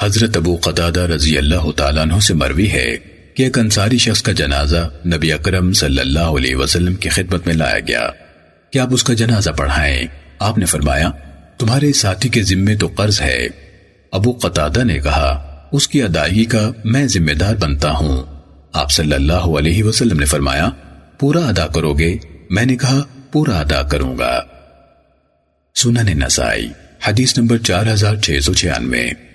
حضرت ابو قتادہ رضی اللہ تعالیٰ عنہ سے مروی ہے کہ ایک انصاری شخص کا جنازہ نبی اکرم صلی اللہ علیہ وسلم کی خدمت میں لایا گیا۔ کہ آپ اس کا جنازہ پڑھائیں؟ آپ نے فرمایا، تمہارے ساتھی کے ذمے تو قرض ہے۔ ابو قطادہ نے کہا، اس کی ادائیگی کا میں ذمہ دار بنتا ہوں۔ آپ صلی اللہ علیہ وسلم نے فرمایا، پورا ادا کرو گے۔ میں نے کہا، پورا ادا کروں گا۔ سنن نسائی، حدیث نمبر چار ہزار چھ سو چھیانوے۔